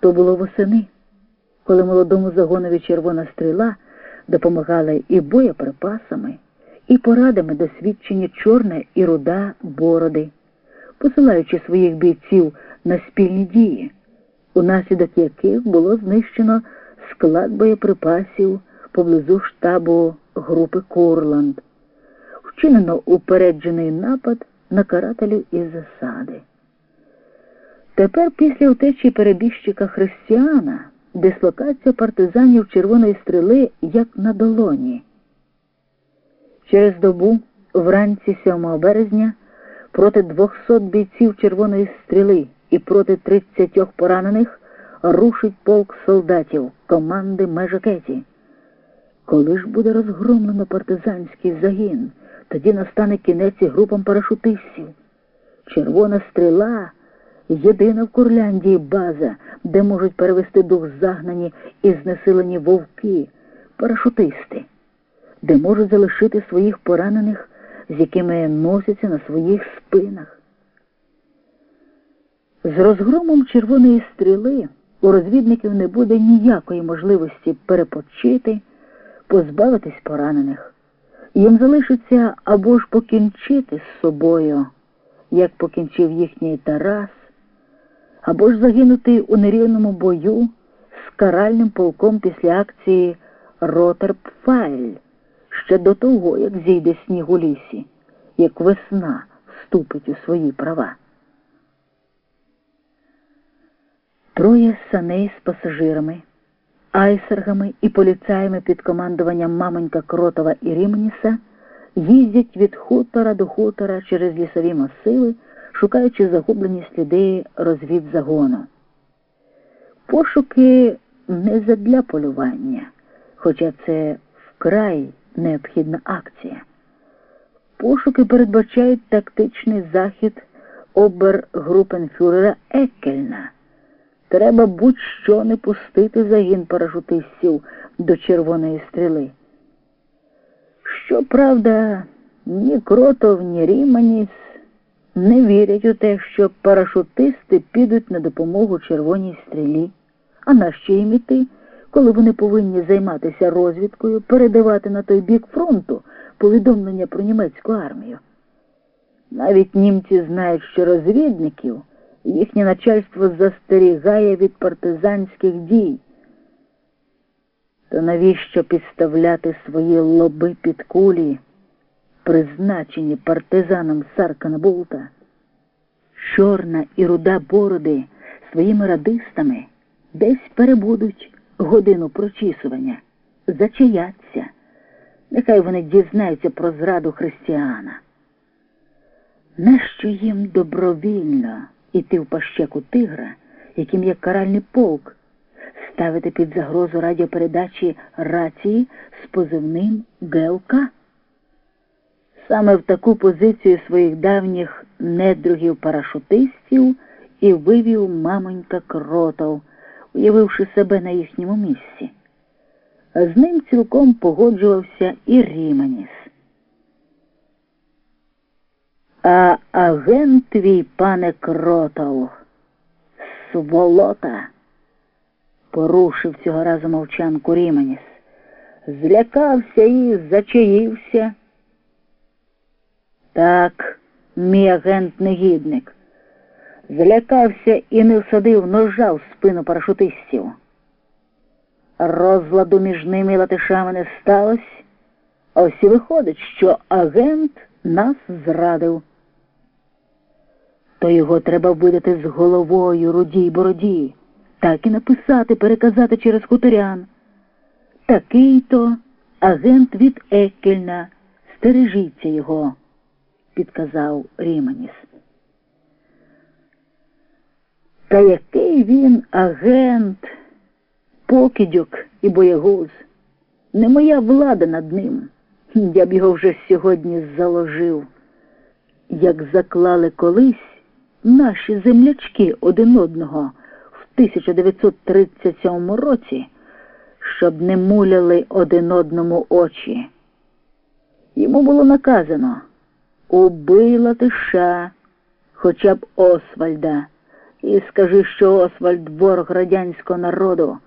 То було восени, коли молодому загонові червона стріла допомагали і боєприпасами, і порадами досвідчені чорна і руда бороди, посилаючи своїх бійців на спільні дії, унаслідок яких було знищено склад боєприпасів поблизу штабу групи Курланд, вчинено упереджений напад на карателів із засади. Тепер після утечі перебіжчика Християна дислокація партизанів Червоної стріли як на долоні. Через добу, вранці 7 березня, проти 200 бійців Червоної стріли і проти 30 поранених рушить полк солдатів команди Межакеті. Коли ж буде розгромлено партизанський загін, тоді настане кінець і групам парашутистів. Червона стріла єдина в Курляндії база, де можуть перевести дух загнані і знесилені вовки, парашутисти, де можуть залишити своїх поранених, з якими носяться на своїх спинах. З розгромом червоної стріли у розвідників не буде ніякої можливості перепочити, позбавитись поранених. Їм залишиться або ж покінчити з собою, як покінчив їхній Тарас, або ж загинути у нерівному бою з каральним полком після акції Ротерпфайль ще до того, як зійде сніг у лісі, як весна вступить у свої права. Троє саней з пасажирами, айсергами і поліцаями під командуванням мамонька Кротова і Рімніса їздять від хутора до хутора через лісові масиви, шукаючи загублені сліди розвідзагону. Пошуки не задля полювання, хоча це вкрай необхідна акція. Пошуки передбачають тактичний захід обергрупенфюрера Еккельна. Треба будь-що не пустити загін парашутистів до червоної стріли. Щоправда, ні Кротов, ні Ріманіс не вірять у те, що парашутисти підуть на допомогу червоній стрілі. А нащо їм іти, коли вони повинні займатися розвідкою, передавати на той бік фронту повідомлення про німецьку армію? Навіть німці знають, що розвідників їхнє начальство застерігає від партизанських дій. То навіщо підставляти свої лоби під кулі, призначені партизанам Сарканбулта? Чорна і руда бороди своїми радистами десь перебудуть годину прочісування, зачаяться. Нехай вони дізнаються про зраду християна. Нащо їм добровільно іти в пащеку тигра, яким є каральний полк, ставити під загрозу радіопередачі рації з позивним ГЛК? Саме в таку позицію своїх давніх недругів парашутистів і вивів мамонька кротов, уявивши себе на їхньому місці. З ним цілком погоджувався і Ріманіс. А агент твій, пане кротов, сволота, порушив цього разу мовчанку Ріманіс, злякався і зачаївся. Так, мій агент негідник, злякався і не всадив ножа в спину парашутистів. Розладу між ними і латишами не сталося, ось і виходить, що агент нас зрадив. То його треба видати з головою рудій бороді, так і написати, переказати через хуторян. Такий то агент від Еккельна, стережіться його, підказав Ріманіс. Та який він агент, покидьок і боягуз, не моя влада над ним. Я б його вже сьогодні заложив, як заклали колись наші землячки один одного в 1937 році, щоб не муляли один одному очі. Йому було наказано убий тиша хоча б Освальда, І скажи, що Освальд ворог радянського народу.